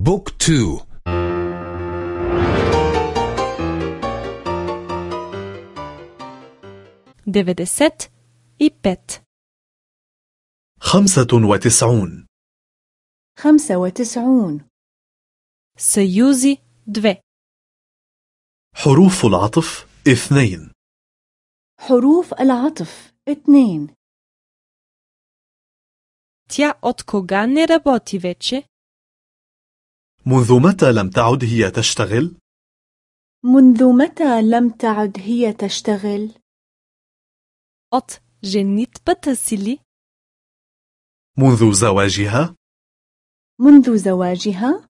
بوك تو دفدست и пет خمسة وتسعون خمسة وتسعون съюзи две حروف العطف اثنين حروف العطف اثنين Тя от кога не работи вече? منذ متى لم تعد هي تشتغل؟ منذ متى لم تعد هي تشتغل؟ От женитбата си ли? منذ زواجها؟ منذ زواجها؟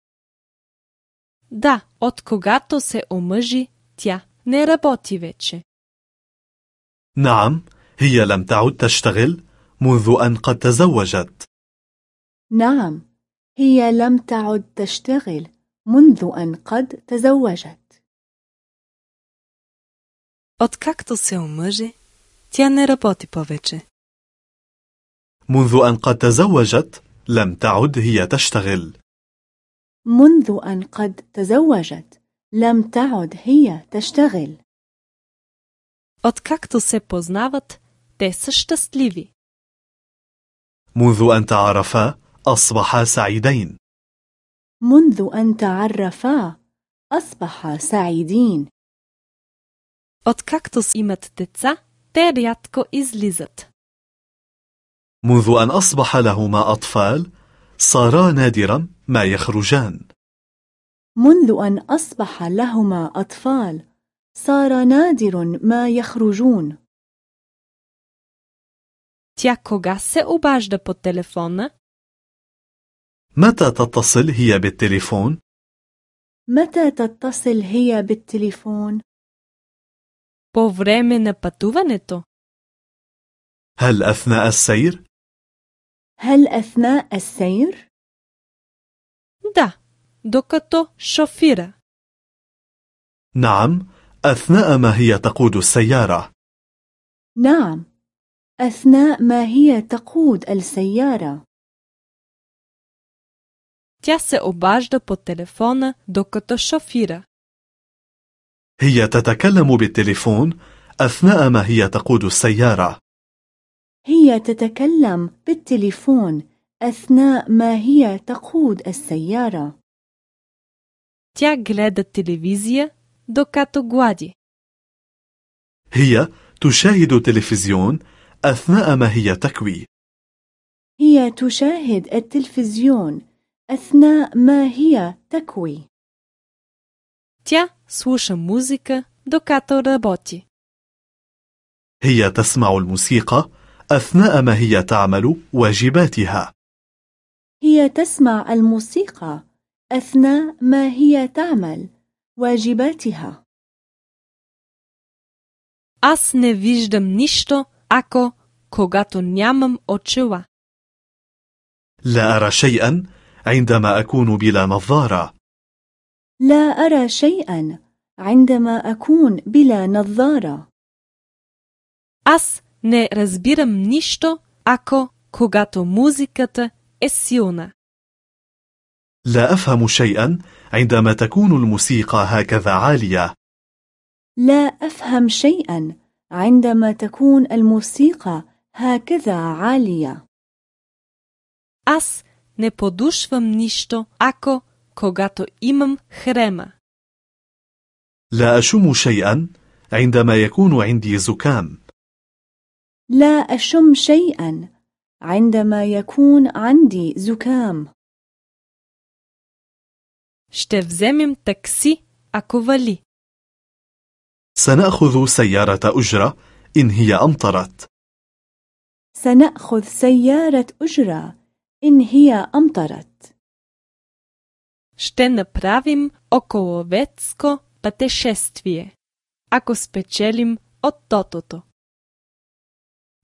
Да, от когато се омъжи, тя не работи вече. نعم هي لم تعد تشتغل منذ أن قد تزوجت نعم هي لم تعد تشتغل منذ أن قد تزوجت Откакто се омъжи, тя не работи повече. منذ أن قد تزوجت لم تعد هي تشتغل منذ أن قد تزوجت لم تعد هي تشتغل Откакто се познават, те са щастливи. منذ أن تعرفا أصبحا سعيدين منذ أن تعرفا أصبحا سعيدين Откакто с имат деца, те рядко излизат. منذ أن أصبح لهما أطفال صارا نادرا ما يخرجان منذ أن أصبح لهما أطفال صار نادر ما يخرجون Тя кога се обажда по телефона? متى تتصل هي بالتليفون؟ متى تتصل هي بالتليفون؟ По време на пътуването? هل أثناء السير؟ هل أثناء السير؟ Да, докато шофира. نعم أثناء ما هي تقود السيارة نعم أثناء ما هي تقود السيارة Тя се обажда по телефона, докато шофира. هي تتكلم بالتليفون أثناء ما هي تقود السيارة هي تتكلم بالتليفون أثناء ما هي تقود السيارة Тя гледа телевизия, докато глади. هي تشاهد تلفزيون أثناء ما هي تكوي هي تشاهد التلفزيون أثناء ما هي تكوي Тя слуша музика, докато работи. هي تسمع الموسيقى أثناء ما هي تعمل واجباتها هي تسمع الموسيقى أثناء ما هي تعمل واجباتها Аз не виждам нищо, ако когато нямам очила. لا أرى شيئا عندما أكون بلا نظارة لا أرى شيئا عندما أكون بلا نظارة Аз не разбирам нищо, ако когато музиката е силна. لا أفهم شيئا عندما تكون الموسيقى هكذا عالية لا أفهم شيئا عندما تكون الموسيقى هكذا عالية Аз не подушвам нищо, ако когато имам хрема. لا أشم شيئا عندما يكون عندي زكام لا أشم شيئا عندما يكون عندي زكام Ще вземем такси, ако вали. سنأخذ سيارة أجرة إن هي أمطرت سنأخذ سيارة أجرة إن هي أمطرت Ще направим околоветско пътешествие, ако спечелим от тотото.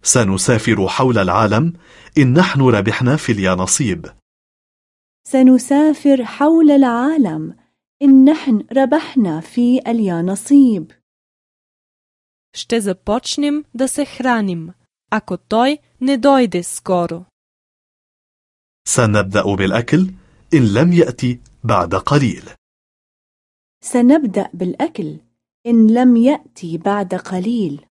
سنسافر حول العالم إن نحن ربحنا في اليانصيب سنسافر حول العالم إن نحن ربحنا في اليانصيب Ще започнем да се храним, ако той не дойде скоро. سنبدأ بالأكل إن لم يأتي بعد قليل سنبدأ بالأكل إن لم يأتي بعد قليل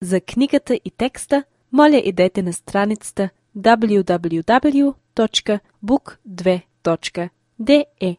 За книгата и текста, моля идете на страницата www.book2.de